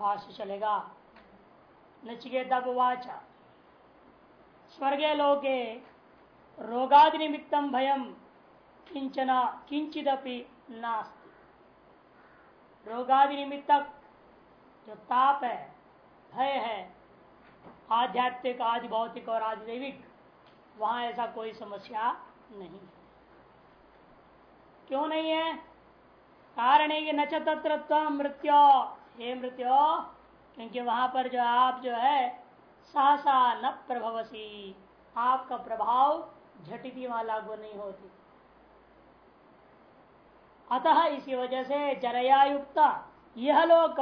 भाष्य चलेगा। नचिकेता वाच स्वर्गे लोके रोगादि निमित्तम भयम किंचना किंचिदपि नास्ति। रोगादि जो ताप है, भय है, आध्यात्मिक आदि भौतिक और आदि दैविक वहाँ ऐसा कोई समस्या नहीं है। क्यों नहीं है? कारण है कि न तत्र मृत्यु। हे मृत्यु, क्योंकि वहाँ पर जो आप जो है सहसा न प्रभवसी। आपका प्रभाव झटिति वहाँ लागू नहीं होती। अतः इसी वजह से जरया युक्त यह लोक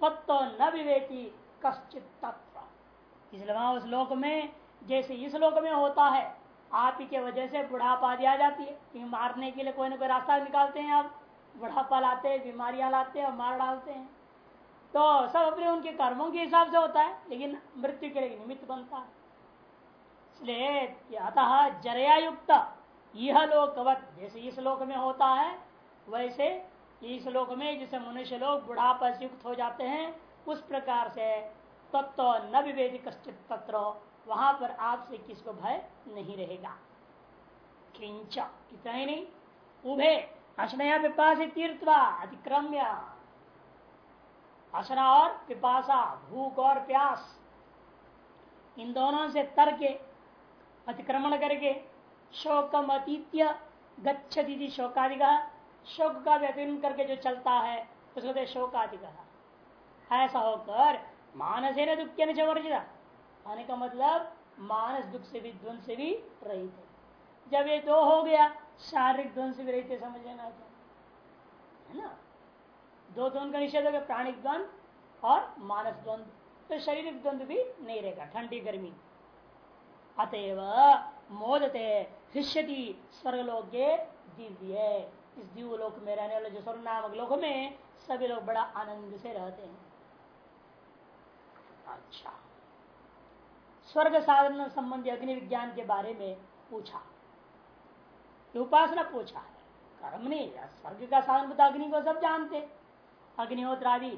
तत्व न विवेकी कश्चित तत्व इसलिए वहाँ उस लोक में, जैसे इस लोक में होता है, आप ही के वजह से बुढ़ापा आ जाती है। क्योंकि मारने के लिए कोई ना कोई रास्ता निकालते हैं आप। बुढ़ापा लाते हैं, बीमारियाँ लाते हैं और मार डालते हैं। तो सब अपने उनके कर्मों के हिसाब से होता है, लेकिन मृत्यु के लिए निमित्त बनता है इसलिए अतः जरया युक्त यह लोकवत, जैसे इस लोक में होता है, वैसे इस लोक में जिसे मनुष्य लोग बुढ़ापा से युक्त हो जाते हैं, उस प्रकार से तत्व न विवेदी कश्चित तत्व वहाँ पर आपसे किसको भय नहीं रहेगा? किंच, इतना ही नहीं। उभे, अशनया पिपासी तीर्थवा अतिक्रम्य। अशना और पिपासा, भूख और प्यास, इन दोनों से तर के अतिक्रमण करके शोकम अतीत्य गच्छति शोकादि का शोक का व्यतीन करके जो चलता है, उसको शोकादि कहा ऐसा होकर मानस है न दुख न वर्जित आने का मतलब मानस दुख से भी ध्वंस से भी रहित है। जब ये दो हो गया, शारीरिक ध्वंस भी रहते समझ लेना है ना? दो द्वंद का निषेध हो गया, प्राणिक द्वंद और मानस द्वंद। तो शारीरिक द्वंद भी नहीं रहेगा, ठंडी गर्मी। अतएव मोदते हृष्यति स्वर्गलोक दिव्य। इस दिव्य लोक में रहने वाले जो स्वर्ग नामक लोक में सभी लोग बड़ा आनंद से रहते हैं। अच्छा। स्वर्ग साधन संबंधी अग्नि विज्ञान के बारे में पूछा। उपासना पूछा है। कर्म नहीं स्वर्ग का साधन तो अग्नि को सब जानते अग्निहोत्र आदि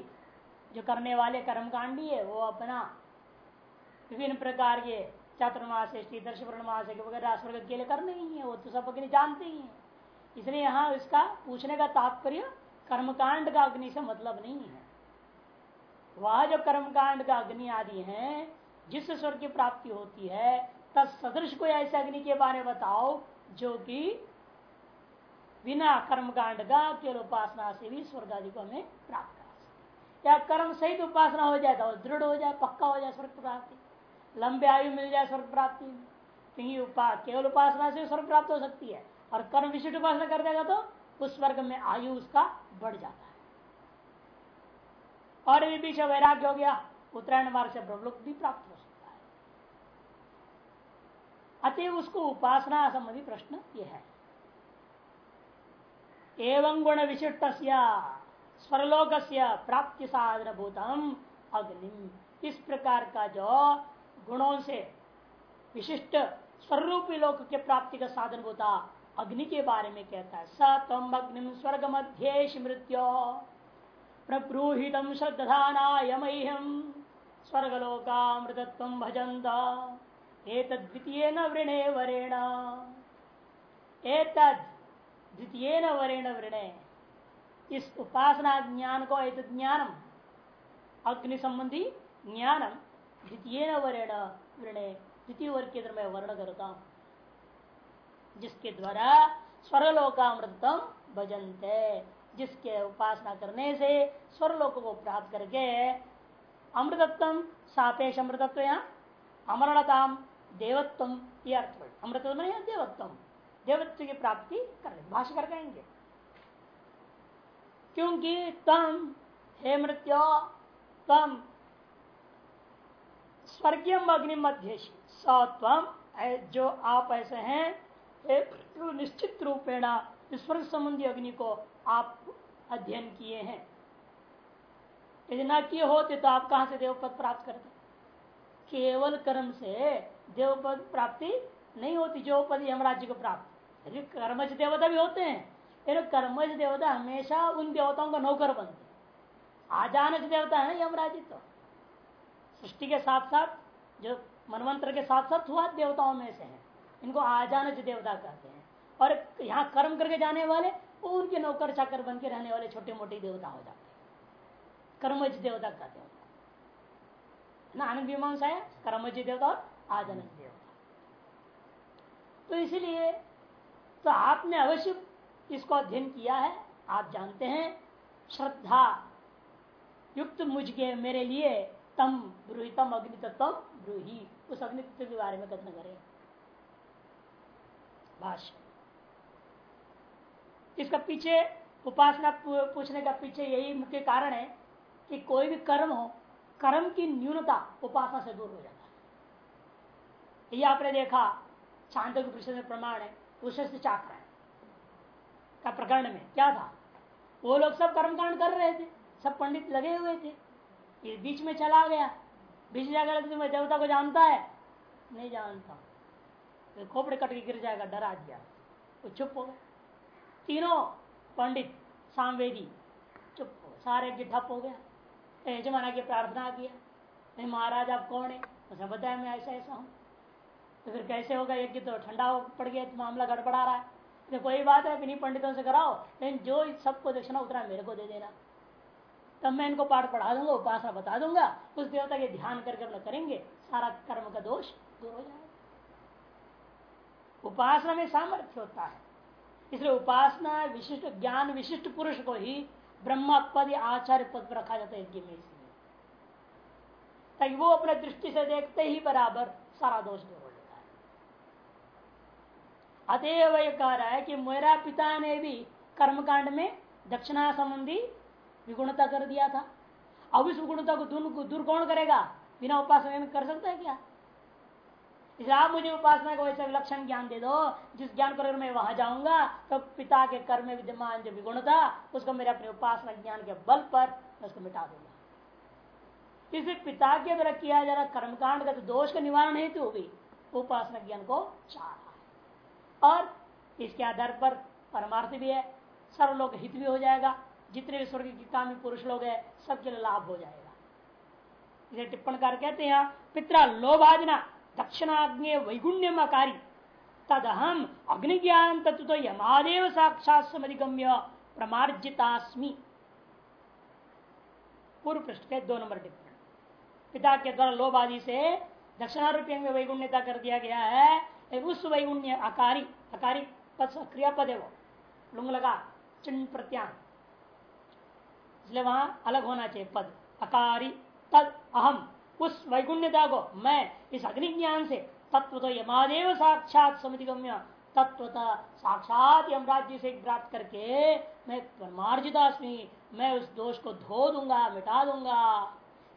जो करने वाले कर्मकांडी है, वो अपना विभिन्न प्रकार के चातुर्मास दर्श पूर्णमास वगैरह स्वर्ग के लिए करने ही है, वो तो सब अग्नि जानते ही है। इसलिए यहाँ इसका पूछने का तात्पर्य, कर्मकांड का अग्नि से मतलब नहीं है। वह जो कर्मकांड का अग्नि आदि है, जिस स्वर्ग की प्राप्ति होती है तब सदृश को ऐसे अग्नि के बारे में बताओ, जो कि बिना कर्मकांड का केवल उपासना से भी स्वर्ग आदि को हमें प्राप्त करा सकते या कर्म सहित उपासना हो जाए तो दृढ़ हो जाए पक्का हो जाए स्वर्ग प्राप्ति। लंबे आयु मिल जाए स्वर्ग प्राप्ति क्योंकि उपा, केवल उपासना से स्वर्ग प्राप्त हो सकती है और कर्म विशिष्ट उपासना कर देगा तो उस वर्ग में आयु उसका बढ़ जाता है। और भी पीछे वैराग्य हो गया उत्तरायण मार्ग से ब्रह्मलोक भी प्राप्त हो सकता है। अतएव उसको उपासना संबंधी प्रश्न यह है। एवं गुण विशिष्ट स्वरलोक प्राप्ति साधन भूतम अग्नि इस प्रकार का जो गुणों से विशिष्ट स्वरूपी लोक के प्राप्ति का साधन होता अग्नि के बारे में कहता है। स तम अग्नि स्वर्ग मध्य मृत्यो। प्रब्रूहित श्रद्धानायमह्यम। स्वर्गलोकामृतत्व भजंत एक द्वितीय वृणे वरेण। एक द्वितीय न वरेण वृणे। इस उपासना ज्ञान को एक ज्ञानम अग्नि संबंधी ज्ञानम द्वितीय न वरेण वृणे। द्वितीय वर्ग के अंदर मैं वर्ण करता हूँ, जिसके द्वारा स्वर्गलोकामृतम भजनते, जिसके उपासना करने से स्वर्लोक को प्राप्त करके अमृतत्व सापेक्ष अमृतत्व या अमरणताम देवत्व ये अर्थ अमृतत्व में देवत्व की प्राप्ति कर भाषा कर कहेंगे। क्योंकि तम, हे मृत्यो, तम स्वर्गीय अग्नि मध्य सत्वम जो आप ऐसे हैं निश्चित रूपेण स्वर्ग संबंधी अग्नि को आप अध्ययन किए हैं। यदि ना किए होते तो आप कहाँ से देवपद प्राप्त करते? केवल कर्म से देवपद प्राप्ति नहीं होती, जो पद यमराज्य को प्राप्त यदि कर्मज देवता भी होते हैं। लेकिन कर्मज देवता हमेशा उन देवताओं का नौकर बनते आजानक देवता है ना यमराज तो। सृष्टि के साथ साथ जो मनमंत्र के साथ साथ हुआ देवताओं में से है। इनको आजानज देवता कहते हैं। और यहाँ कर्म करके जाने वाले, वो उनके नौकर चाकर बन के रहने वाले छोटे मोटे देवता हो जाते हैं। कर्मज देवता कहते हैं ना आनंद मीमांसा है? कर्मज देवता और आजानज देवता। तो इसलिए तो आपने अवश्य इसको अध्ययन किया है। आप जानते हैं, श्रद्धा युक्त मुझके, मेरे लिए तम ब्रूहितम अग्नि तत्व ब्रूही। उस अग्नि तत्व के बारे में कथन करें। भाष्य। इसका पीछे, उपासना पूछने का पीछे यही मुख्य कारण है कि कोई भी कर्म हो, कर्म की न्यूनता उपासना से दूर हो जाता है। ये आपने देखा, चाँद में प्रमाण है। उसे चाक्र का प्रकरण में क्या था? वो लोग सब कर्मकांड कर रहे थे, सब पंडित लगे हुए थे। ये बीच में चला गया। बीच जाकर देवता को जानता है। नहीं जानता। तो खोपड़े कट के गिर जाएगा, डरा दिया। वो चुप हो गए तीनों पंडित सामवेदी चुप हो सारे ठप हो गया यजमाना की प्रार्थना किया महाराज, आप कौन है? उसने बताया, मैं ऐसा ऐसा हूँ। तो फिर कैसे होगा? यज्ञ तो ठंडा हो पड़ गया तो मामला गड़बड़ा रहा है। तो कोई बात है इन्हीं पंडितों से कराओ, लेकिन जो सबको दक्षिणा उतना मेरे को दे देना। तब मैं इनको पाठ पढ़ा दूँगा, उपासना बता दूँगा। उस देवता के ध्यान करके अपना करेंगे। सारा कर्म का दोष दूर हो जाएगा। उपासना में सामर्थ्य होता है। इसलिए उपासना विशिष्ट, ज्ञान विशिष्ट पुरुष को ही ब्रह्म पद आचार्य पद पर रखा जाता है यज्ञ में। इसलिए ताकि वो अपने दृष्टि से देखते ही बराबर सारा दोष है अतएव ये कह रहा है कि मेरा पिता ने भी कर्मकांड में दक्षिणा संबंधी विगुणता कर दिया था। अब इस विगुणता को दूर कौन करेगा? बिना उपासना में कर सकता है क्या? इसलिए आप मुझे उपासना का वैसे लक्षण ज्ञान दे दो। जिस ज्ञान पर मैं वहाँ जाऊँगा तो पिता के कर्म विद्यमान जो विगुण था उसको मेरे अपने उपासना ज्ञान के बल पर मैं उसको मिटा दूँगा। इसे पिता के द्वारा किया जा रहा कर्मकांड का तो दोष का निवारण हेतु होगी। उपासना ज्ञान को चाह और इसके आधार पर परमार्थ भी है सर्व लोग हित भी हो जाएगा। जितने भी स्वर्ग के कामी पुरुष लोग है, सबके लाभ हो जाएगा। इसे टिप्पण कर कहते हैं पिता लोभाजना दक्षिणाग्नि वैगुण्यमकारी। तद हम अग्नि ज्ञान तत्व तो यमादेव साक्षात समधिगम्य प्रमार्जितास्मी। पूर्व पृष्ठ के दो नंबर टिप्पणी। पिता के द्वारा लोभ आदि से दक्षिणारूपी में वैगुण्यता कर दिया गया है उस वैगुण्य आकारी आकारी क्रियापद है वो। लुंग लगा चिन्ह प्रत्यान इसलिए वहाँ अलग होना चाहिए पद। अकारी, तद, अहम। उस वैगुण्यता को मैं, इस अग्नि ज्ञान से तत्व तो यमादेव साक्षात समिति गम्य तत्वता साक्षात यम राज्य से प्राप्त करके मैं परमार्जितास्मी मैं उस दोष को धो दूँगा, मिटा दूँगा।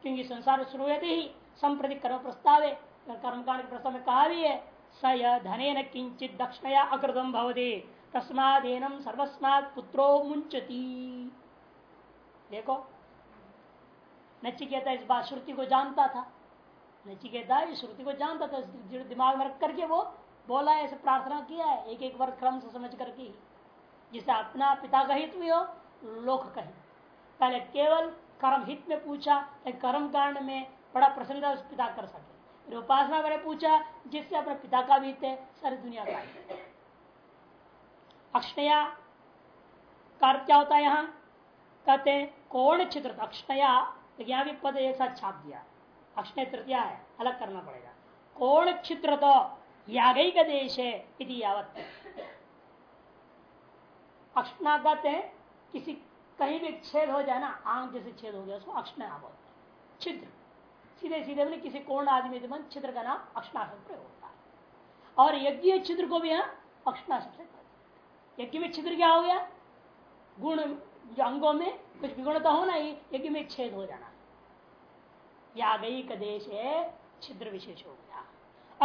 क्योंकि संसार शुरू होते ही, संप्रति कर्म प्रस्ताव है कर्मकांड प्रस्ताव में कहा भी है स न किंचित दक्षिणया अकृतम भवदे तस्मादेनम सर्वस्मात पुत्रो मुंचती देखो, नचिकेता इस बात श्रुति को जानता था। नचिकेता इस श्रुति को जानता था दिमाग में रख करके वो बोला है ऐसे प्रार्थना किया है एक एक वर्ग क्रम से समझ करके जिसे अपना पिता का हित भी हो, लोक कहे पहले केवल कर्म हित में पूछा कर्म कांड में बड़ा प्रसन्नता उस पिता कर सके। उपासना मैंने पूछा, जिससे अपने पिता का भी है सारी दुनिया का अक्षया कार्य क्या होता है यहाँ? कहते हैं, कौन चित्र अक्षया तो यहाँ भी पद एक साथ छाप दिया। अक्षय तृतीया है, अलग करना पड़ेगा। कौन चित्र तो यागई का देश है इति यावत। अक्षना कहते हैं, किसी कहीं भी छेद हो जाए ना, आँख जैसे छेद हो गया, उसको अक्षना बोलते छिद्र सीधे सीधे बोले, किसी कोण आदमी छिद्र का नाम अक्षना प्रयोग होता है। और यज्ञ छिद्र को भी यहाँ अक्षना से यज्ञ में छिद्र क्या हो गया? गुण अंगों में कुछ विगुणता होना ही यज्ञ में छेद हो जाना। या गई का देश है छिद्र विशेष हो गया।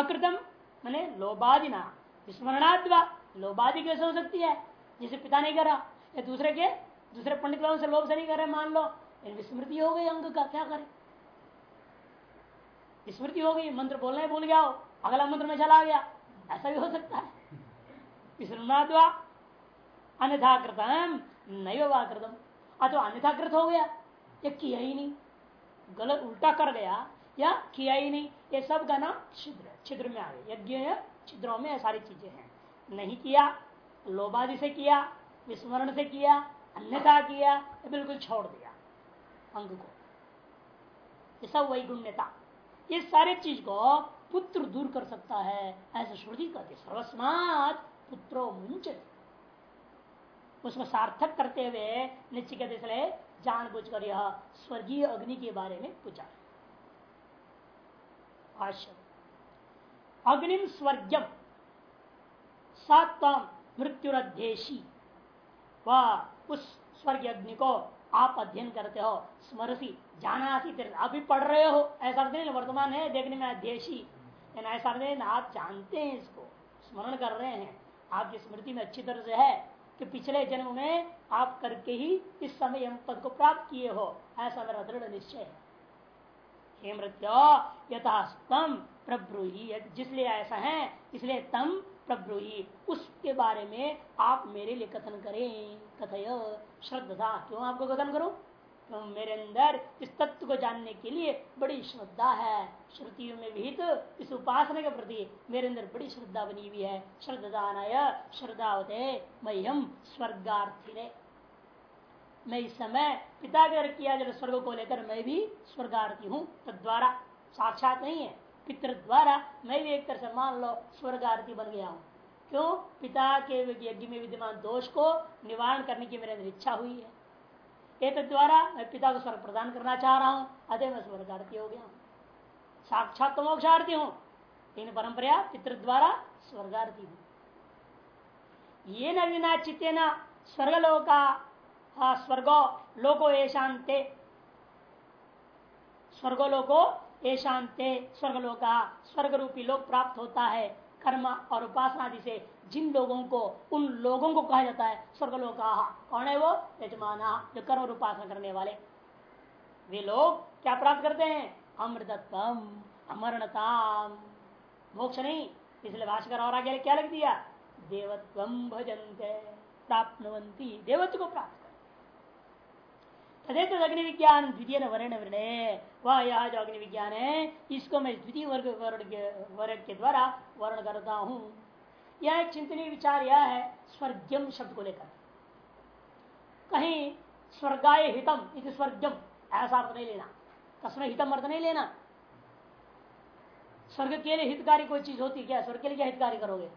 अकृतम, मैंने लोबादिना विस्मरणाद्वा लोबादि कैसे हो सकती है? जिसे पिता नहीं करा। या दूसरे के, दूसरे पंडित लोगों से लोभ से नहीं करे मान लो। विस्मृति हो गई अंग का, क्या करे? विस्मृति हो गई, मंत्र बोलना ही भूल गया हो, अगला मंत्र में चला गया। ऐसा भी हो सकता है। विस्मरणाद्वा अन्यथाकृतम नहीं वाकृतम अथवा अन्यथा कृत हो गया, या किया ही नहीं। गलत उल्टा कर गया, या किया ही नहीं। ये सब का नाम छिद्र छिद्र में आ गए यज्ञ छिद्रों में सारी चीज़ें हैं। नहीं किया लोबादि से किया, विस्मरण से किया, अन्यथा किया बिल्कुल छोड़ दिया, अंग को। ये सब वैगुण्यता। ये सारे चीज़ को पुत्र दूर कर सकता है, ऐसे श्रुति कहते सर्वस्मात पुत्रो मुंचत उसको सार्थक करते हुए निश्चित जानबूझ कर यह स्वर्गीय अग्नि के बारे में पूछा। अग्निम स्वर्गम सातम मृत्युरध्येशी वह उस स्वर्ग अग्नि को आप अध्ययन करते हो, स्मरसी जाना तीर्थ आप भी पढ़ रहे हो, ऐसा नहीं वर्तमान है, देखने में अध्ययशी ऐसा नहीं आप जानते हैं इसको, स्मरण कर रहे हैं। आपकी स्मृति में अच्छी तरह से है कि पिछले जन्म में आप करके ही इस समय हम पद को प्राप्त किए हो, ऐसा मेरा दृढ़ निश्चय है। मृत्यो, यथा स्तम प्रब्रूही जिसलिए ऐसा है, इसलिए तम प्रब्रूही उसके बारे में आप मेरे लिए कथन करें। कथय, श्रद्धा। क्यों आपको कथन करो? तो मेरे अंदर इस तत्व को जानने के लिए बड़ी श्रद्धा है। श्रुतियों में भी तो इस उपासना के प्रति मेरे अंदर बड़ी श्रद्धा बनी हुई है। श्रद्धानाय श्रद्धा होते मह्यम स्वर्गार्थी मैं इस समय पिता के किया जब स्वर्ग को लेकर मैं भी स्वर्गार्थी हूँ। तद्वारा साक्षात नहीं है। पितृ द्वारा मैं भी एक तरह से मान लो स्वर्ग आरती बन गया हूँ। क्यों? पिता के यज्ञ में विद्यमान दोष को निवारण करने की मेरे अंदर इच्छा हुई है। एक द्वारा मैं पिता को स्वर्ग प्रदान करना चाह रहा हूँ, अतः मैं स्वर्गार्थी हो गया साक्षात तो मोक्षार्थी हूँ इन परंपरा पितृ द्वारा स्वर्गार्थी हूँ। ये नवीना चित्तेना स्वर्गलोका स्वर्गो लोको शांते स्वर्गोलोको शांते स्वर्ग रूपी लोक प्राप्त होता है। कर्म और उपासना आदि से जिन लोगों को, उन लोगों को कहा जाता है, स्वर्गलोका, कौन है वो? यजमान, जो कर्म और उपासना करने वाले। वे लोग क्या प्राप्त करते हैं? अमृतत्म अमरणताम। मोक्ष नहीं, इसलिए भाषकर और आगे क्या लिख दिया? देवत्व भजनते प्राप्त देवत्व को प्राप्त। तदेत अग्नि विज्ञान द्वितीय वर्ण। वर्ण वह यह जो अग्नि विज्ञान है इसको मैं द्वितीय वर्ग वर्ग के द्वारा वर्ण करता हूँ। यह एक चिंतनीय विचार यह है स्वर्गम शब्द को लेकर। कहीं स्वर्गाय हितम इति स्वर्गम ऐसा अर्थ नहीं लेना। तस्में हितम अर्थ नहीं लेना। स्वर्ग के लिए हितकारी कोई चीज़ होती क्या? स्वर्ग के लिए क्या हितकारी करोगे?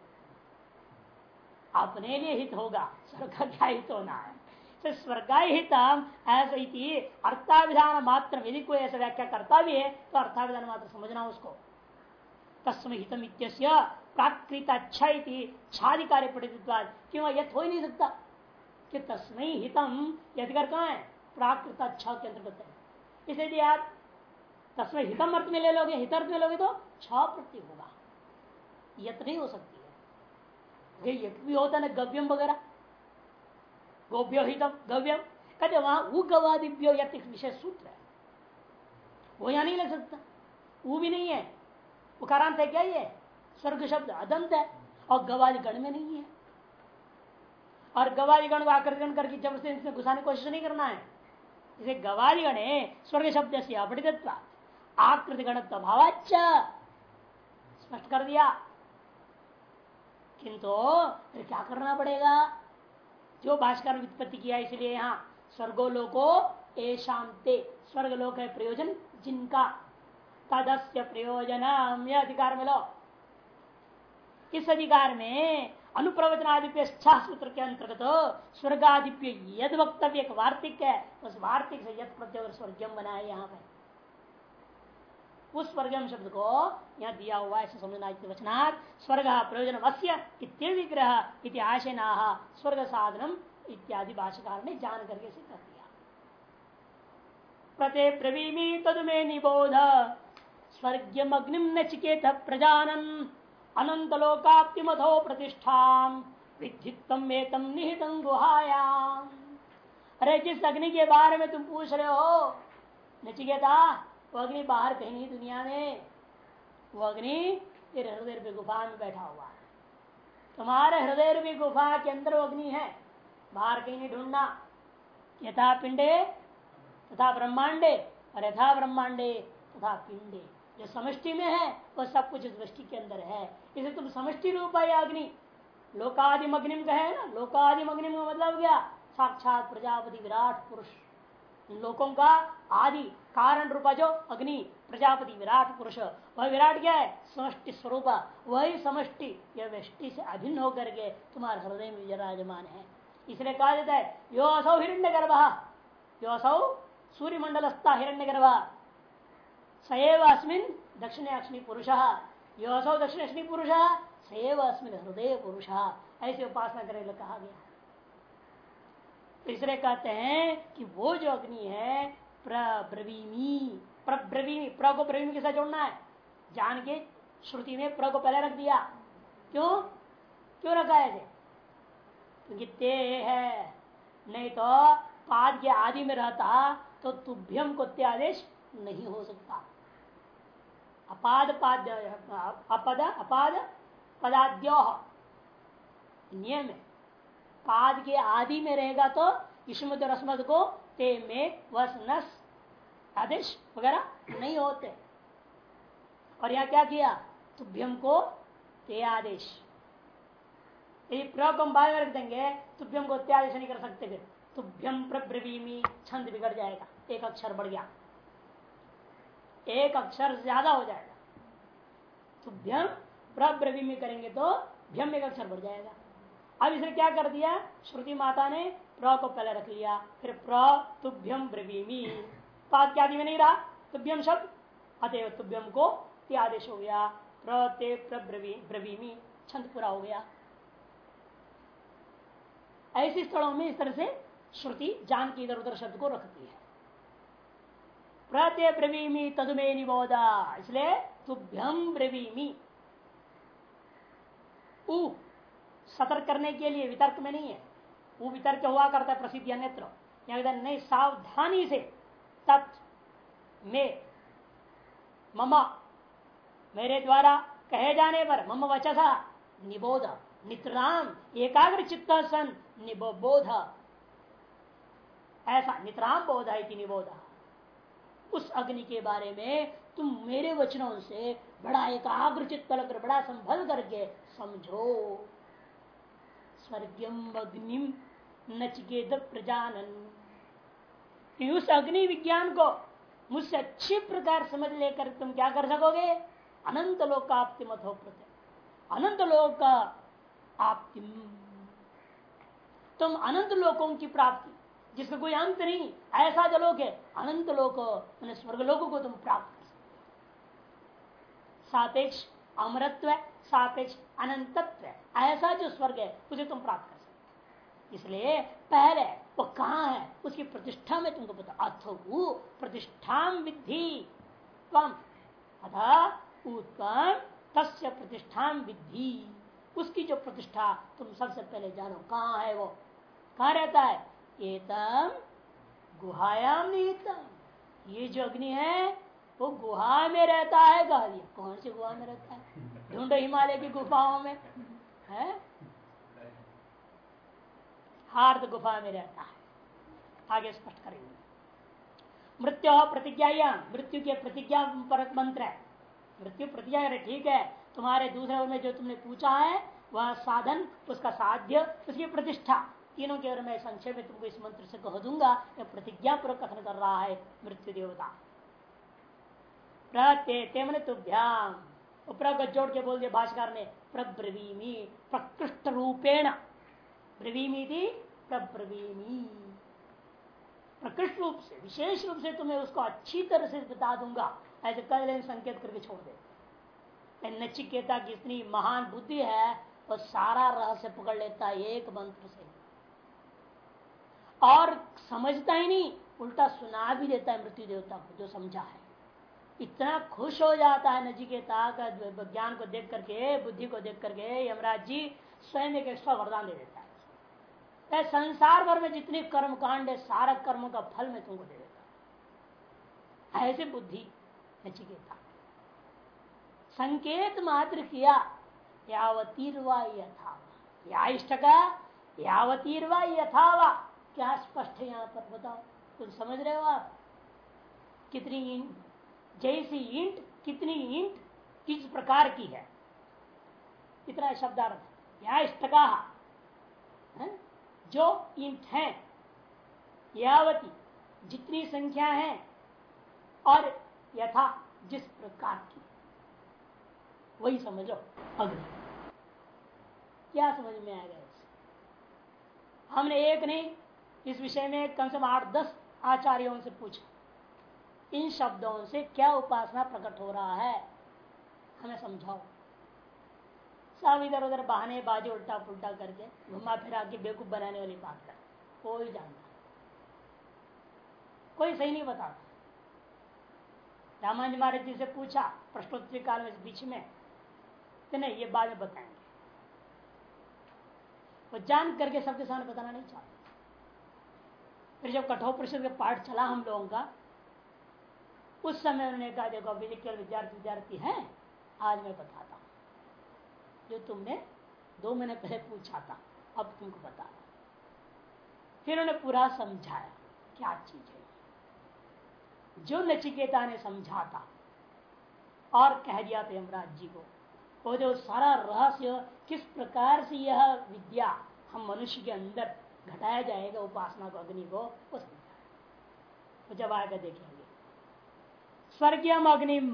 अपने लिए हित होगा, स्वर्ग का क्या हित होना है? तो स्वर्गाय हितम ऐसा अर्थाविधान मात्र यदि कोई ऐसा व्याख्या करता भी है तो अर्थाविधान मात्र समझना उसको। तस्म हितम प्राकृत अच्छा छाधिकारी पठित क्यों? यथ हो ही नहीं सकता। कि तस्मय हितम यदिकर कहा है? प्राकृत अच्छा के अंतर्गत है। इसे यदि आप तस्मय हितम अर्थ में ले लोगे, हित अर्थ में लोगे तो छ प्रति होगा। यत नहीं हो सकती है। यत भी होता है ना, गव्यम वगैरह। गोभ्यो गव्यम कहते वहाँ उ गवादिव्यो यत विषय सूत्र है। वो यहाँ नहीं लग सकता। वो भी नहीं है। वो उकारांत है क्या ये? स्वर्ग शब्द अदंत है और गवादी गण में नहीं है। और गवादी गण को आकृतिगण करके ज़बरदस्ती इसमें घुसाने की कोशिश नहीं करना है, इसे गण है, स्वर्ग शब्द से अपठित आकृति गण भावाच स्पष्ट कर दिया। किंतु फिर क्या करना पड़ेगा? जो भाषकर वित्पत्ति किया, इसलिए यहाँ स्वर्गोलोको शांते स्वर्गलोक है प्रयोजन जिनका? तदस्य प्रयोजन अधिकार मिलो इस अधिकार में? अनुप्रवचनादिप्य सूत्र के अंतर्गत तो स्वर्गाधिप्य यद वक्तव्य एक वार्तिक है, उस वार्तिक से यद प्रत्यय स्वर्गम बना है यहाँ पे। उस स्वर्गम शब्द को यहाँ दिया हुआ है समझना वचनात् स्वर्ग प्रयोजन अस्य विग्रह इति आशना स्वर्ग साधनम इत्यादि भाषाकार ने जान करके से कर दिया। प्रते प्रवीमी तद में निबोध स्वर्गमग्निम नचिकेत प्रजानन अनंत लोकाप्तिमथो प्रतिष्ठा विद्युतम एतम निहितम गुहायाम। अरे, जिस अग्नि के बारे में तुम पूछ रहे हो, नचिकेता वो अग्नि बाहर कहीं नहीं दुनिया में। वो अग्नि तेरे हृदय रूपी गुफा में बैठा हुआ है। तुम्हारे हृदय रूपी गुफा के अंदर वो अग्नि है। बाहर कहीं नहीं ढूंढना। यथा पिंडे, तथा ब्रह्मांडे, और यथा ब्रह्मांडे, तथा पिंडे। जो समष्टि में है वह सब कुछ वृष्टि के अंदर है। इसे तुम समष्टि रूप है अग्नि। लोकादिम लोकादिमग्निम कहे ना? लोकादिमग्निम का मतलब क्या? साक्षात प्रजापति विराट पुरुष। लोकों का आदि कारण रूपा जो अग्नि, प्रजापति विराट पुरुष। वह विराट क्या है? समष्टि स्वरूप। वही समष्टि, यह वृष्टि से अभिन्न होकर के तुम्हारे हृदय में विराजमान है। इसलिए कहा जाता है, यो असौ हिरण्य गर्भ यो असौ सूर्य मंडलस्था हिरण्य गर्भ सएव अस्मिन दक्षिणाक्षिणी पुरुष। यो असौ दक्षिणाक्षिणी पुरुष सएव अस्मिन हृदय पुरुष। ऐसे उपासना करे कहा गया। तीसरे कहते हैं कि वो जो अग्नि है, प्रब्रवीमी प्रब्रवीमी प्र को ब्रवीमी के साथ जोड़ना है। जान के श्रुति में प्र को पहले रख दिया। क्यों? क्यों रखा है क्योंकि ते है, नहीं तो पाद के आदि में रहता तो तुभ्यम को त्यादेश नहीं हो सकता। अपाद पाद, अपद, अपाद पदाद्यो नियम है। पाद के आदि में रहेगा तो युष्मद रस्मद को ते में वस नस आदेश वगैरह नहीं होते। और यह क्या किया? तुभ्यम को ते आदेश। यदि प्रयोग हम बाद में रख देंगे तुभ्यम को ते आदेश नहीं कर सकते फिर। तुभ्यम प्रब्रवीमी छंद बिगड़ जाएगा। एक अक्षर बढ़ गया। एक अक्षर ज़्यादा हो जाएगा। तुभ्यम प्रब्रवीमी करेंगे तो भ्यम एक अक्षर बढ़ जाएगा। अब इसने क्या कर दिया? श्रुति माता ने प्र को पहले रख लिया, फिर प्र तुभ्यम ब्रवीमी। आदि में नहीं रहा? तुभ्यम शब्द? अतएव तुभ्यम को आदेश हो गया। प्र ते ब्रवीमी। छंद पूरा हो गया। ऐसे स्थलों में इस तरह से श्रुति जान की इधर उधर शब्द को रखती है। प्रत्य ब्रवीमी तदुमे निबोधा। इसलिए तुभ्यम ब्रवीमी। सतर्क करने के लिए वितर्क में नहीं है। वो वितर्क हुआ करता है प्रसिद्ध अन्यत्र नहीं सावधानी से तत् में मम, मेरे द्वारा कहे जाने पर मम वचसा निबोध, नित्राम, एकाग्र चित्त सन निबोध। ऐसा नित्राम बोध निबोध। उस अग्नि के बारे में तुम मेरे वचनों से बड़ा एकाग्र चित्त कर बड़ा संभल करके समझो। स्वर्गम प्रजानन। उस अग्नि विज्ञान को मुझसे अच्छी प्रकार समझ लेकर तुम क्या कर सकोगे? अनंत लोक का आपति मत हो प्रत्यय। अनंत लोक का आपति तुम अनंत लोकों की प्राप्ति, जिसका कोई अंत नहीं, ऐसा जो लोक है, अनंत लोक मैंने स्वर्ग लोगों को तुम प्राप्त कर सकते सापेक्ष अमरत्व सापेक्ष अनंतत्व ऐसा जो स्वर्ग है उसे तुम प्राप्त कर सकते इसलिए पहले वो कहा है? उसकी प्रतिष्ठा में तुमको पता अथो प्रतिष्ठा विधि तम उत्तम तस्य प्रतिष्ठा विधि उसकी जो प्रतिष्ठा, तुम सबसे पहले जानो कहाँ है वो। कहा रहता है? एतम गुहायाम निहितम। ये जो अग्नि है, वो गुहा में रहता है कहा कौन सी गुहा में रहता है? ढूंढो हिमालय की गुफाओं में, है? हार्द गुफा में रहता है। आगे स्पष्ट करेंगे। मृत्यु प्रतिज्ञा मृत्यु के प्रतिज्ञा परक मंत्र है। मृत्यु प्रतिज्ञा ठीक है, तुम्हारे दूसरे में जो तुमने पूछा है, वह साधन, उसका साध्य, उसकी प्रतिष्ठा, तीनों के में संक्षेप में तुमको इस मंत्र से कह दूँगा प्रतिज्ञा पूर्वक कथन कर रहा है मृत्यु देवता प्रत्यय मैंने तुभ्याम। उपरा जोड़ के बोल दिया भाषकर ने, प्रब्रवीमी, प्रकृष्ट रूपेण। ब्रवीमी थी प्रब्रवीमी। प्रकृष्ट रूप से, विशेष रूप से तुम्हें उसको अच्छी तरह से बता दूँगा। ऐसे कल संकेत करके छोड़ दे। नचिकेता की इतनी महान बुद्धि है, वो सारा रहस्य पकड़ लेता है एक मंत्र से। और समझता ही नहीं, उल्टा सुना भी देता है मृत्यु देवता को, जो समझा है। इतना खुश हो जाता है नचिकेता का ज्ञान को देख करके, बुद्धि को देख करके, यमराज जी स्वयं एक एक्स्ट्रा वरदान दे देता है। संसार भर में जितनी कर्म कांड है सारा कर्मों का फल मैं तुमको दे देता ऐसे बुद्धि नचिकेता संकेत मात्र किया, यावतीर्वा यथा या इष्ट का? यावतीर्वा यथावा। क्या स्पष्ट है यहाँ पर? बताओ। कुछ समझ रहे हो आप? कितनी जैसी ईंट कितनी ईंट किस प्रकार की है? इतना शब्दार्थ यहाँ इष्टका जो ईंट है, यावती जितनी संख्या है और यथा जिस प्रकार की। वही समझ लो, अग्नि। क्या समझ में आएगा इसे? हमने एक नहीं, इस विषय में कम से कम आठ, दस आचार्यों से पूछा। इन शब्दों से क्या उपासना प्रकट हो रहा है? हमें समझाओ। सब इधर उधर बहाने बाजी उल्टा पुल्टा करके घुमा फिरा के बेवकूफ़ बनाने वाली बात कर। कोई जानता कोई सही नहीं बताता। रामानुज महाराज जी से पूछा, प्रश्नोत्तरी काल में बीच में तो नहीं, ये बाद में बताएँगे। वो जान करके सबके सामने बताना नहीं चाहते। फिर जब कठोर परिषद का पाठ चला हम लोगों का उस समय उन्होंने कहा, देखो केवल विद्यार्थी विद्यार्थी हैं, आज मैं बताता हूँ। जो तुमने दो महीने पहले पूछा था, अब तुमको बता फिर उन्होंने पूरा समझाया, क्या चीज़ है जो नचिकेता ने समझा था और कह दिया था यमराज जी को, वो जो सारा रहस्य, किस प्रकार से यह विद्या हम मनुष्य के अंदर घटाया जाएगा उपासना को, अग्नि को, वो समझाया। तो जब आएगा देखेंगे स्वर्गीय अग्निम।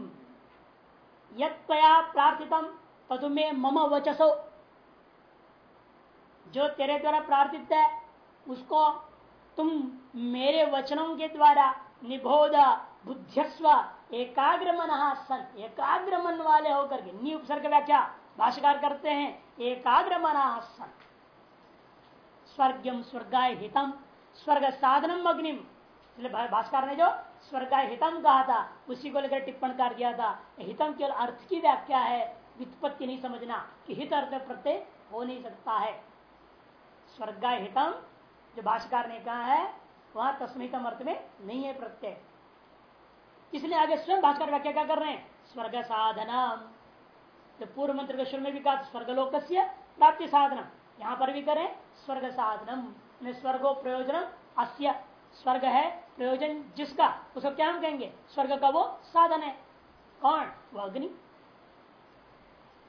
यया प्रार्थितम मम वचसो। जो तेरे द्वारा प्रार्थित है, उसको तुम मेरे वचनों के द्वारा निबोध बुद्धस्व एकाग्र मन सन एकाग्र मन वाले होकर के, नी उपसर्ग व्याख्या, भाष्यकार करते हैं एकाग्र मन सन स्वर्गम स्वर्गाय हितम स्वर्ग साधनम अग्निम। भास्कर ने जो स्वर्ग हितम कहा था उसी को लेकर टिप्पण कर दिया था हितम केवल अर्थ की व्याख्या है व्युत्पत्ति नहीं समझना कि हित अर्थ प्रत्यय हो नहीं सकता है स्वर्ग हितम जो भाष्यकार ने कहा है वह तस्मितम अर्थ में नहीं है प्रत्यय इसलिए आगे स्वयं भास्कर व्याख्या क्या कर रहे हैं? स्वर्ग साधनम। जो पूर्व मंत्र के शुरू में भी कहा स्वर्गलोक प्राप्ति साधनम। यहाँ पर भी करें, स्वर्ग साधनम। स्वर्गो प्रयोजन अस्य स्वर्ग है प्रयोजन जिसका, उसको क्या हम कहेंगे? स्वर्ग का वो साधन है। कौन? वो अग्नि।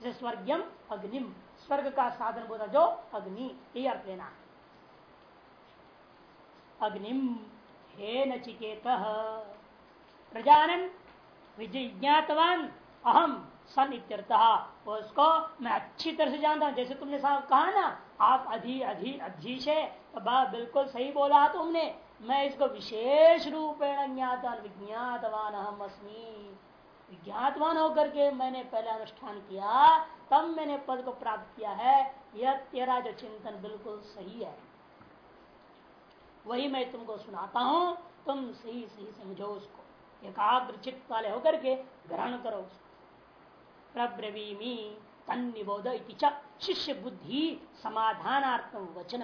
स्वर्गम अग्निम। स्वर्ग का साधन बोला जो? अग्नि। ये अर्थ लेना है। अग्निम हे नचिकेत। प्रजानन विज्ञातवान अहम, सन उसको मैं अच्छी तरह से जानता हूँ। जैसे तुमने कहा ना, आप अधि अधि, अधीश है तो बिल्कुल सही बोला तुमने मैं इसको विशेष रूपेण ज्ञातवान विज्ञातवान अहम अस्मी। विज्ञातवान होकर के मैंने पहले अनुष्ठान किया, तब मैंने पद को प्राप्त किया है। यह तेरा जो चिंतन बिल्कुल सही है। वही मैं तुमको सुनाता हूँ। तुम सही सही समझो उसको। एकाग्र चित्त वाले होकर के ग्रहण करो उसको। प्रब्रवीमी तन्निबोध शिष्य बुद्धि समाधानार्थम वचन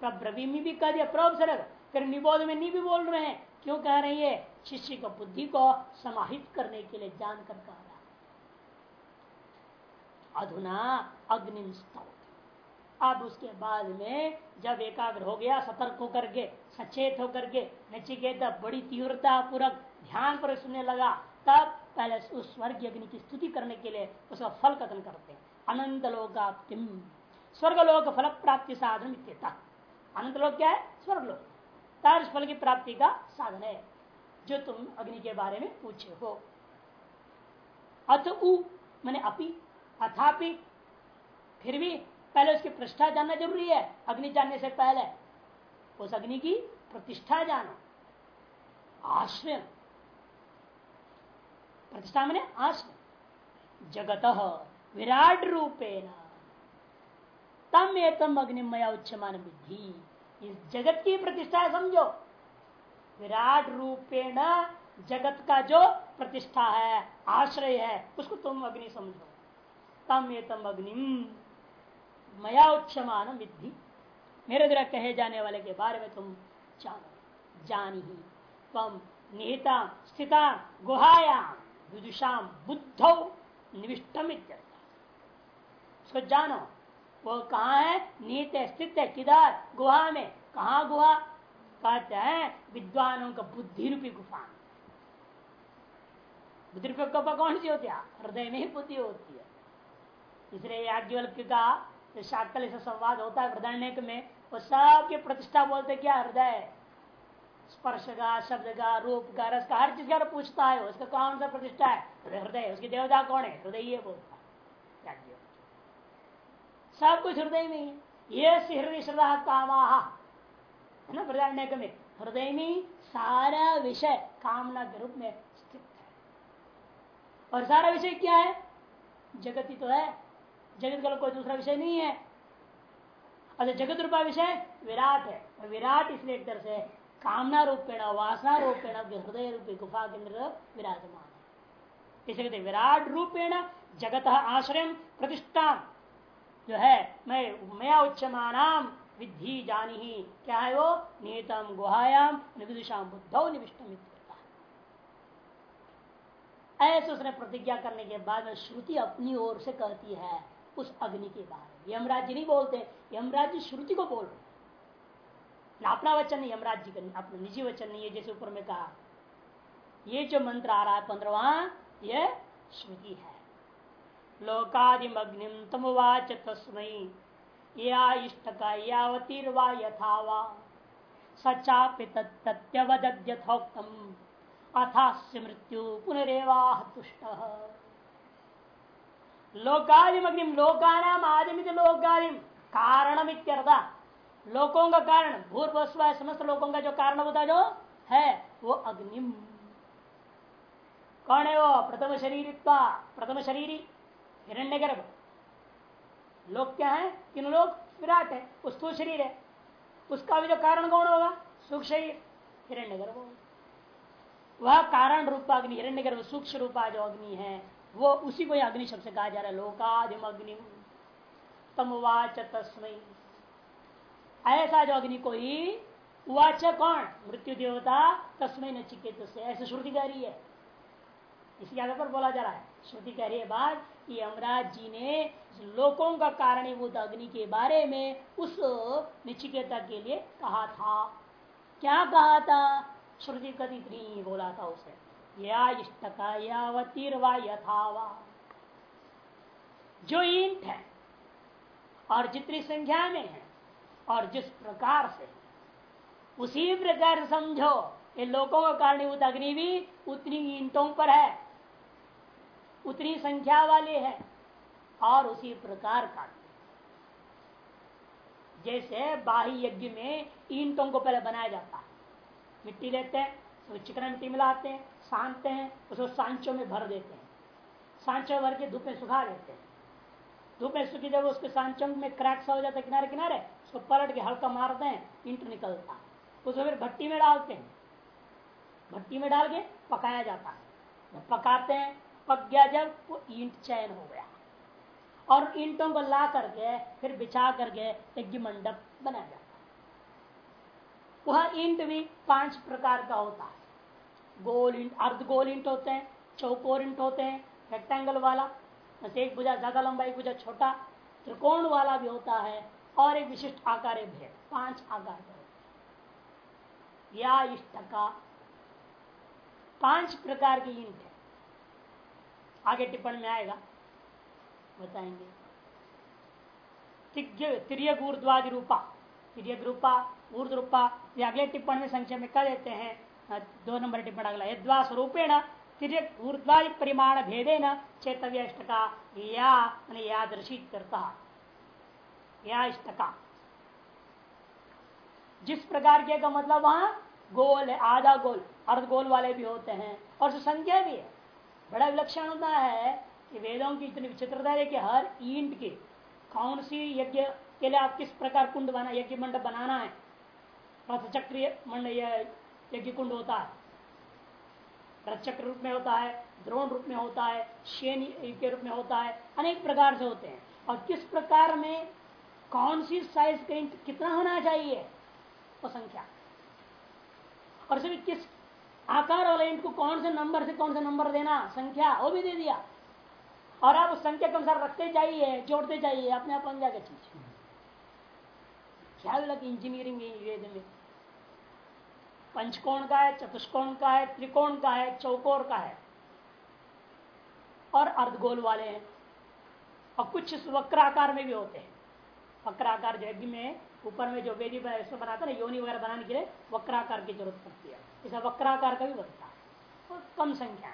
प्रब्रवीमी भी कह दिया प्रवसर फिर निबोध में नहीं भी बोल रहे हैं। क्यों कह रही है? शिष्य को बुद्धि को समाहित करने के लिए जानकर कह रहा है। अधुना अग्निम अब उसके बाद में जब एकाग्र हो गया, सतर्क होकर के, सचेत होकर के, नचिकेता बड़ी तीव्रता पूर्वक ध्यान पर सुनने लगा, तब पहले उस स्वर्ग अग्नि की स्तुति करने के लिए उसका फल कथन करते हैं। अनंत लोकाप्तिम स्वर्गलोक फल प्राप्ति साधन अनंत लोक क्या है? स्वर्ग लोक तार फल की प्राप्ति का साधन है, जो तुम अग्नि के बारे में पूछे हो। अथ उ, मैंने अपी, अथापि, फिर भी पहले उसकी प्रतिष्ठा जानना ज़रूरी है, अग्नि जानने से पहले। उस अग्नि की प्रतिष्ठा जाना। आश्रय। प्रतिष्ठा मैंने आश्रय। जगत विराट रूपेण। तम एतम अग्निमया उच्चमान विधि इस जगत की प्रतिष्ठा समझो। विराट रूपेण जगत का जो प्रतिष्ठा है, आश्रय है, उसको तुम अग्नि समझो। तम एतम अग्निम मया उच्चमान विधि मेरे द्वारा कहे जाने वाले के बारे में तुम जानो। जानी ही तम निहिता स्थिता गुहायाम विदुषाम बुद्धौ निविष्टम उसको जानो। वो कहा है? निहित स्थित है किधर? गुहा में। कहा गुहा? कहते हैं विद्वानों का बुद्धि रूपी गुफा बुद्धि रूपी गुफा कौन सी होती है? हृदय में ही बुद्धि होती है। इसलिए याज्ञवल्क्य का शाकल से संवाद होता है हृदय में वो सबके प्रतिष्ठा बोलते क्या हृदय? स्पर्श का, शब्द का, रूप का, रस का, हर चीज़ का पूछता है, उसका कौन सा प्रतिष्ठा है? हृदय। उसकी देवता कौन है? हृदय ये बोलता है। सब कुछ हृदय में है। ये हृदय श्रद्धा कामा है ना बृदारण्य में? हृदय में सारा विषय कामना के रूप में स्थित है। और सारा विषय क्या है? जगत ही तो है। जगत का कोई दूसरा विषय नहीं है। अच्छा जगत रूपा विषय विराट है। विराट इसलिए एक तरह से कामना रूपेण, वासना रूपेण, हृदय रूपी गुफा के अंदर विराजमान है। कहते विराट रूपेण जगत आश्रय प्रतिष्ठा जो है, मैं मैं उच्चमानाम विधि जानी ही क्या है वो? नियतम गुहायाम निविदिशाम बुद्ध निविष्टम ऐसे उसने प्रतिज्ञा करने के बाद में श्रुति अपनी ओर से कहती है, उस अग्नि के बारे में। यमराज जी नहीं बोलते। यमराज जी श्रुति को बोल रहे अपना वचन नहीं, यमराज जी का अपना निजी वचन नहीं है, जैसे ऊपर में कहा। ये जो मंत्र आ रहा है, पंद्रवा, ये श्रुति है। लोकादिमग्निम तमुवाच तस्मयी या इष्ट का यावतीर्वा यथा वा। सचापि अथास्य मृत्यु पुनरेवाह तुष्ट लोकादिमग्निम लोकानाम आदिमित लोकादिम कारणम लोकों का कारण भूर्व समस्त लोगों का जो कारण होता जो है, वो अग्निम। कौन है वो? प्रथम शरीर प्रथम शरीरी हिरण्य गर्भ। लोग क्या है? किन लोग विराट है, स्थूल शरीर है। उसका भी जो कारण कौन होगा? सुख शरीर, हिरण्य गर्भ वह कारण रूपा अग्नि, हिरण्य गर्भ सूक्ष्म रूपा जो अग्नि है। वो उसी को अग्नि शब्द से कहा जा रहा है, लोकाधिम अग्नि तमवाच तस्मय ऐसा जो अग्नि को ही वाच कौन? मृत्यु देवता तस्मय नचिकेत से। ऐसे श्रुति कह रही है। इसी आधार पर बोला जा रहा है। श्रुति कह रही है बात कि यमराज जी ने लोकों का कारणीभूत अग्नि के बारे में उस निचिकेता के लिए कहा था। क्या कहा था? श्रुति कथित नहीं बोला था उसे। या इष्टका यावतीर्वा यथावा। जो ईंट है और जितनी संख्या में है और जिस प्रकार से उसी प्रकार समझो। ये लोगों का कारणीभूत अग्नि भी उतनी ईंटों पर है। उतनी संख्या वाले है और उसी प्रकार का जैसे बाही यज्ञ में ईंटों को पहले बनाया जाता है। मिट्टी लेते हैं तो चिकना मिट्टी मिलाते हैं, सानते हैं, उसको सांचों में भर देते हैं। सांचों भर के धूप में सुखा देते हैं। धूप में सुखी जब उसके सांचों में क्रैक सा हो जाता है किनारे किनारे उसको पलट के हल्का मारते हैं ईंट निकलता है। उसको फिर भट्टी में डालते हैं। भट्टी में डाल के पकाया जाता है। पकाते हैं पक गया जब वो ईंट चयन हो गया। और ईंटों को ला करके फिर बिछा करके यज्ञ मंडप बनाया जाता वह ईंट भी पाँच प्रकार का होता है। गोल इंट अर्ध गोल इंट होते हैं, चौकोर इंट होते हैं रेक्टेंगल वाला एक भुजा ज़्यादा लंबा, एक भुजा छोटा, त्रिकोण वाला भी होता है, और एक विशिष्ट आकार भेद, पाँच आकार के या इष्टका, पाँच प्रकार की इंट है। आगे टिप्पण में आएगा। बताएँगे। तिरक ऊर्ध्वादि रूपा तिरक रूपा ऊर्ध रूपा ये अगले टिप्पण में संख्या में कह देते हैं। दो नंबर टिप्पण अगला। यद्वा स्वरूपेण ऊर्ध्वादि परिमाण भेदे न चेतव्य इष्टका, या यादृशी करता। या इष्टका। जिस प्रकार के का मतलब वहाँ गोल है, आधा गोल। अर्ध गोल वाले भी होते हैं और संख्या भी है। बड़ा विलक्षण होता है कि वेदों की इतनी विचित्रता है कि हर ईंट के, कौन सी यज्ञ के लिए आप किस प्रकार कुंड बना, यज्ञ मंडप बनाना है? रथ चक्र मंड यज्ञ कुंड होता है। रचक्र रूप में होता है, द्रोण रूप में होता है, शेन के रूप में होता है, अनेक प्रकार से होते हैं। और किस प्रकार में कौन सी साइज़ का इंट कितना होना चाहिए? वो संख्या। और सभी किस आकार वाले इंट को कौन से नंबर से कौन से नंबर देना? संख्या, वो भी दे दिया। और आप उस संख्या के अनुसार रखते जाइए, जोड़ते जाइए, अपने आप बन जाएगा चीज़। क्या लगे इंजीनियरिंग वेद में पंचकोण का है, चतुष्कोण का है, त्रिकोण का है, चौकोर का है। और अर्धगोल वाले हैं। और कुछ वक्र आकार में भी होते हैं। वक्र आकार जो में ऊपर में जो वेदी बनाता है योनि वगैरह बनाने के लिए वक्राकार की ज़रूरत पड़ती है। इसे वक्राकार का भी बनता है। कम संख्या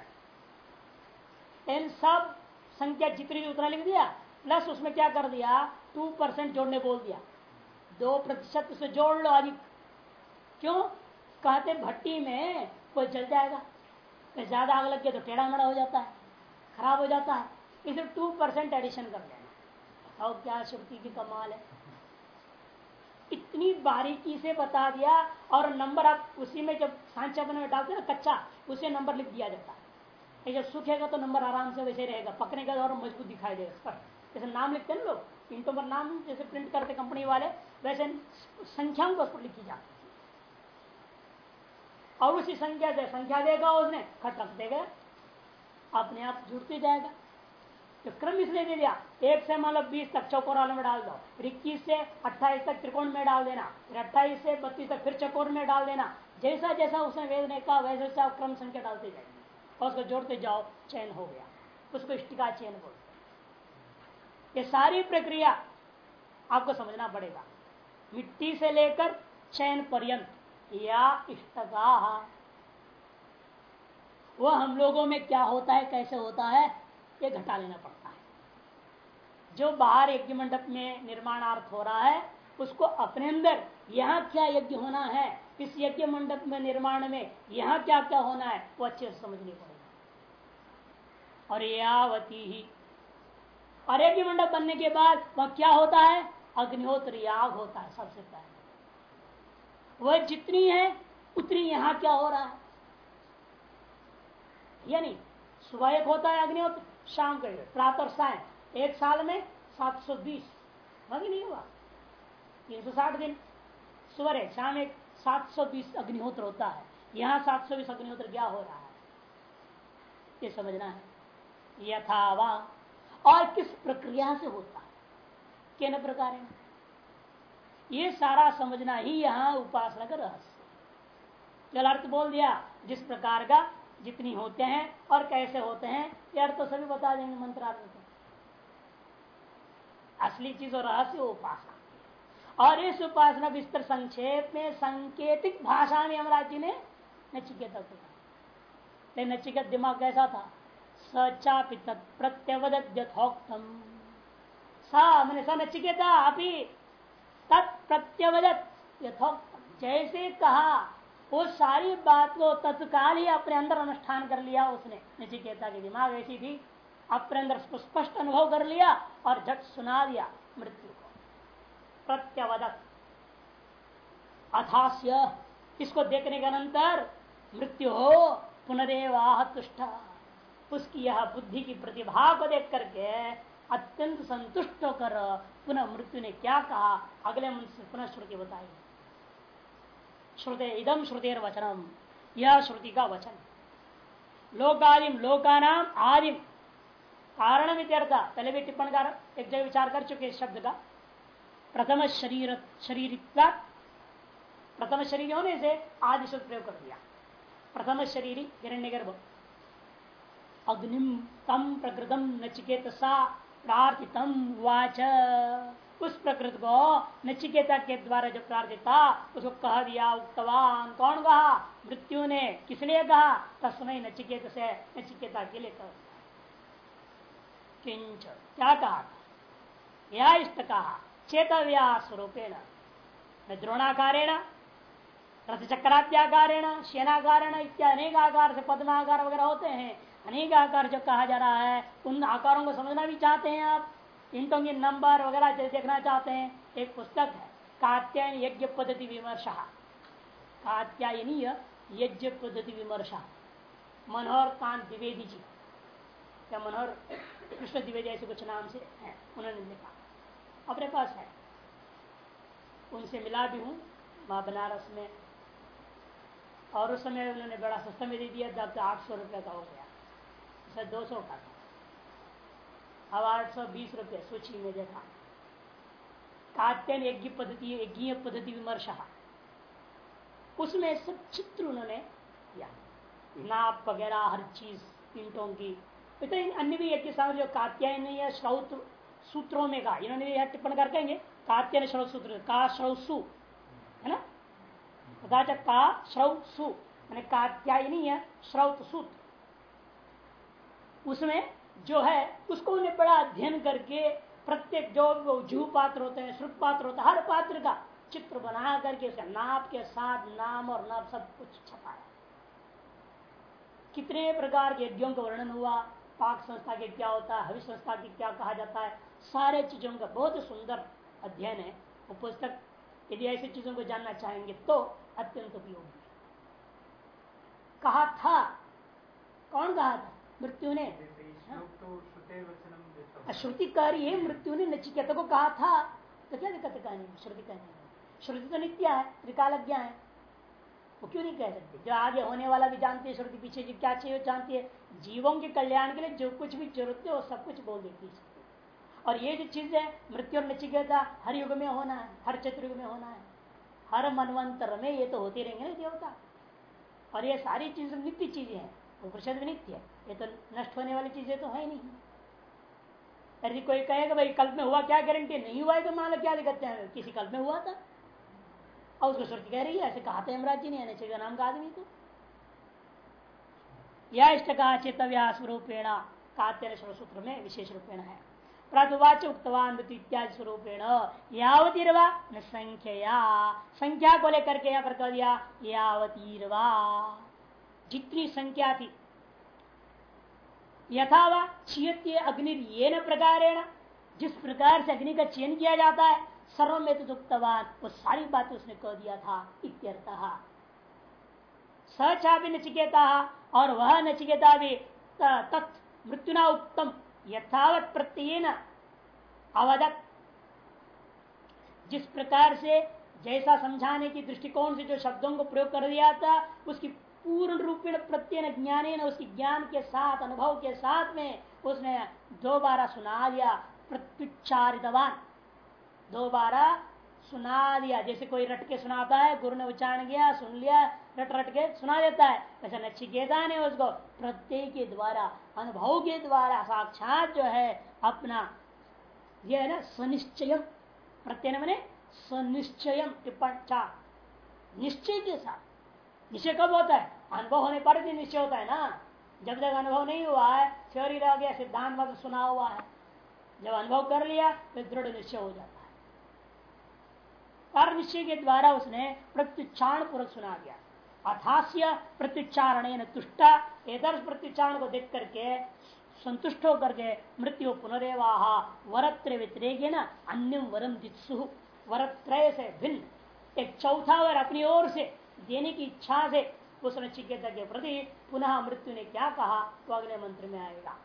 इन सब संख्या जितनी भी उतना लिख दिया प्लस उसमें क्या कर दिया? टू परसेंट जोड़ने बोल दिया। दो प्रतिशत से जोड़ लो अधिक। क्यों? कहते भट्टी में कोई जल जाएगा। ज़्यादा आग लग गया तो टेढ़ा मेढ़ा हो जाता है, खराब हो जाता है। इसे टू परसेंट एडिशन कर देना और क्या श्रुति की कमाल है। इतनी बारीकी से बता दिया और नंबर आप उसी में जब सांचा बने में डालते ना, कच्चा, उसे नंबर लिख दिया जाता है। जब सूखेगा तो नंबर आराम से वैसे रहेगा पकने का और मज़बूत दिखाई देगा जैसे नाम लिखते हैं लोग इंटों पर नाम, जैसे प्रिंट करते कंपनी वाले, वैसे संख्याओं को उस पर लिखी जाती और उसी संख्या से संख्या देगा उसने खट रख देगा, अपने आप जुड़ते जाएगा। तो क्रम इसलिए दे दिया। एक से मतलब बीस तक चौकोर में डाल दो। फिर इक्कीस से अट्ठाईस तक त्रिकोण में डाल देना। फिर अट्ठाईस से बत्तीस तक फिर चकोर में डाल देना। जैसा जैसा उसने वेद ने कहा वैसे वैसे क्रम संख्या डालते जाएँगे और उसको जोड़ते जाओ, चयन हो गया। उसको इष्टिका चयन बोलते ये सारी प्रक्रिया आपको समझना पड़ेगा। मिट्टी से लेकर चयन पर्यंत, या इष्टगा वह हम लोगों में क्या होता है, कैसे होता है, ये घटा लेना पड़ता जो बाहर यज्ञ मंडप में निर्माणार्थ हो रहा है, उसको अपने अंदर यहाँ क्या यज्ञ होना है? इस यज्ञ मंडप में निर्माण में यहाँ क्या क्या होना है? वो अच्छे से समझनी पड़ेगा और यावती ही। और यज्ञ मंडप बनने के बाद वह क्या होता है? अग्निहोत्र याग होता है सबसे पहले। वह जितनी है, उतनी यहाँ क्या हो रहा है? यानी सुबह एक होता है अग्निहोत्र, शाम का प्रातः साय। एक साल में सात सौ बीस। नहीं हुआ तीन सौ साठ दिन। सुबह एक, शाम एक, सात सौ बीस अग्निहोत्र होता है। यहाँ सात सौ बीस अग्निहोत्र क्या हो रहा है? ये समझना है। यथावा। और किस प्रक्रिया से होता है? किन प्रकार है ये सारा समझना ही यहाँ उपासना का रहस्य चल अर्थ बोल दिया, जिस प्रकार का जितनी होते हैं और कैसे होते हैं, ये अर्थ तो सभी बता देंगे मंत्रार्थ को असली चीज़ और रहस्य उपासना। और इस उपासना विस्तर संक्षेप में संकेतिक भाषा में यमराज जी ने नचिकेत को कहा। नचिकेत दिमाग कैसा था? सचापित प्रत्यवदम सा, मैंने स नचिकेता अभी तत्प्रत्यवदत यथोक्त जैसे कहा वो सारी बात को तत्काल ही अपने अंदर अनुष्ठान कर लिया उसने। नचिकेता की दिमाग ऐसी थी। अपने अंदर स्पष्ट अनुभव कर लिया और झट सुना दिया मृत्यु को। प्रत्यवदत। अथास्य, इसको देखने के अनंतर मृत्यु हो, पुनरेवाह तुष्ट। उसकी यह बुद्धि की प्रतिभा को देख करके अत्यंत संतुष्ट होकर पुनः मृत्यु ने क्या कहा? अगले से पुनः श्रुति बताई। श्रुते इदम श्रुतेर वचनम। यह श्रुति का वचन। लोकादिम लोका नाम आदिम कारण वित्यर्था पहले भी टिप्पण टिप्पणकार एक जगह विचार कर चुके शब्द का। प्रथम शरीर शरीर प्रथम शरीर होने से आदि शब्द प्रयोग कर दिया। प्रथम शरीर हिरण्य गर्भ अग्निम तम प्रकृतम नचिकेत सा प्रार्थितम वाच। उस प्रकृत को नचिकेता के द्वारा जो प्रार्थित, उसको कह दिया, उक्तवान। कौन कहा? मृत्यु ने। किसलिए कहा? तस्मय नचिकेत से नचिकेता के लिए कह। किंच क्या कहा या इष्ट कहा चेतव्या स्वरूपेण द्रोणाकारेण रथ शेनाकारेण इत्यादि आकार से पद्माकार वगैरह होते हैं। अनेक आकार जो कहा जा रहा है, उन आकारों को समझना भी चाहते हैं आप। इंटों के नंबर वगैरह देखना चाहते हैं, एक पुस्तक है, कात्यायन यज्ञ पद्धति विमर्श। कात्यायनीय यज्ञ पद्धति विमर्श। मनोहर कांत द्विवेदी जी। क्या मनोहर? कृष्ण द्विवेदी ऐसे कुछ नाम से है, उन्होंने लिखा। अपने पास है। उनसे मिला भी हूँ, वहाँ बनारस में। और उस समय उन्होंने बड़ा सस्ता में दे दिया जब आठ सौ रुपये का हो गया। से दो सौ का था। अब आठ सौ बीस रुपये सूची में देखा। कात्यन यज्ञ पद्धति यज्ञ पद्धति विमर्श। उसमें सब चित्र उन्होंने किया। नाप वगैरह, हर चीज़, ईंटों की तो अन्य भी एक किसान जो कात्यायन या श्रौत सूत्रों में कहा, इन्होंने यह टिप्पण कर कहेंगे, कात्यायन श्रौत सूत्र, का श्रौसु है ना? तथा तो का श्रौसु मैंने कात्यायनी है श्रौत सूत्र। उसमें जो है, उसको उन्हें बड़ा अध्ययन करके प्रत्येक जो जू पात्र होते हैं, श्रुत पात्र होता है, हर पात्र का चित्र बना करके उसे नाप के साथ नाम और नाप सब कुछ छपाया। कितने प्रकार के यज्ञों का वर्णन हुआ पाक संस्था के क्या होता है हवि संस्था की क्या कहा जाता है, सारे चीज़ों का बहुत सुंदर अध्ययन है वो पुस्तक यदि ऐसी चीज़ों को जानना चाहेंगे तो अत्यंत उपयोगी कहा था, कौन कहा था? मृत्यु ने? श्रुति कह रही है, मृत्यु ने नचिकेता को कहा था। तो क्या दिक्कत कहने श्रुति कहने श्रुति तो नित्य है, त्रिकालज्ञा है। वो क्यों नहीं कह सकते? जो आगे होने वाला भी जानती है श्रुति पीछे जो क्या चाहिए जानती है। जीवों के कल्याण के लिए जो कुछ भी ज़रूरत है, वो सब कुछ बोल देती है। और ये जो चीज़ है, मृत्यु और नचिकेता हर युग में होना है, हर चतुर्युग में होना है। हर मनवंतर में ये तो होते रहेंगे ना देवता। और ये सारी चीज़ नित्य चीज़ें हैं। उपनिषद भी नित्य है। ये तो नष्ट होने वाली चीज़ें तो है नहीं। यदि कोई कहेगा, भाई, कल्प में हुआ क्या गारंटी नहीं हुआ है तो मान लो क्या दिक्कत है? किसी कल्प में हुआ था? और उसको श्रुति कह रही है, ऐसे कहा था यमराज जी ने नचिका नाम का आदमी को यह इष्ट का चित्तव्यास रूपेण कात्य सूत्र में विशेष रूपेण है। प्रादुवाच उक्तवान इत्यादि स्वरूपेण, यावतीरवा न संख्या संख्या को लेकर के यहाँ पर कह दिया, यावतीरवा। जितनी संख्या थी यथावा चीयते अग्नि ये न प्रकारेण, जिस प्रकार से अग्नि का चयन किया जाता है सर्व वो सारी बातें उसने कह दिया था, इत्यर्थ। सचा भी नचिकेता, और वह नचिकेता भी तत् मृत्युना उत्तम यथावत प्रत्यय अवदत। जिस प्रकार से जैसा समझाने की दृष्टिकोण से जो शब्दों को प्रयोग कर दिया था, उसकी पूर्ण रूपेण प्रत्यय ज्ञाने न उसकी ज्ञान के साथ, अनुभव के साथ में उसने दोबारा सुना दिया, प्रत्युच्चारितवान। दोबारा सुना दिया। जैसे कोई रट के सुनाता है, गुरु ने उच्चारण किया, सुन लिया, रट रट के सुना देता है। वैसे नचिकेता ने उसको। प्रत्यय के द्वारा, अनुभव के द्वारा, साक्षात जो है अपना यह है ना सनिश्चय प्रत्यय मैंने सनिश्चय टिप्पण निश्चय के साथ। निश्चय कब होता है? अनुभव होने पर भी निश्चय होता है ना। जब तक अनुभव नहीं हुआ है थ्योरी रह गया, सिद्धांत मत सुना हुआ है। जब अनुभव कर लिया तो दृढ़ निश्चय हो जाता है। कार्य निश्चय के द्वारा उसने प्रत्युच्चारण पूर्वक सुना गया। अथास्य प्रत्युच्चारण तुष्टा एदर्श प्रत्युच्चारण को देख करके संतुष्ट होकर के मृत्यु पुनरेवाह वरत्र व्यतिरेक न अन्य वरम दित्सु। वरत्रय से भिन्न। एक चौथा वर अपनी ओर से देने की इच्छा से उस नचिकेता के प्रति पुनः मृत्यु ने क्या कहा? तो अगले मंत्र में आएगा।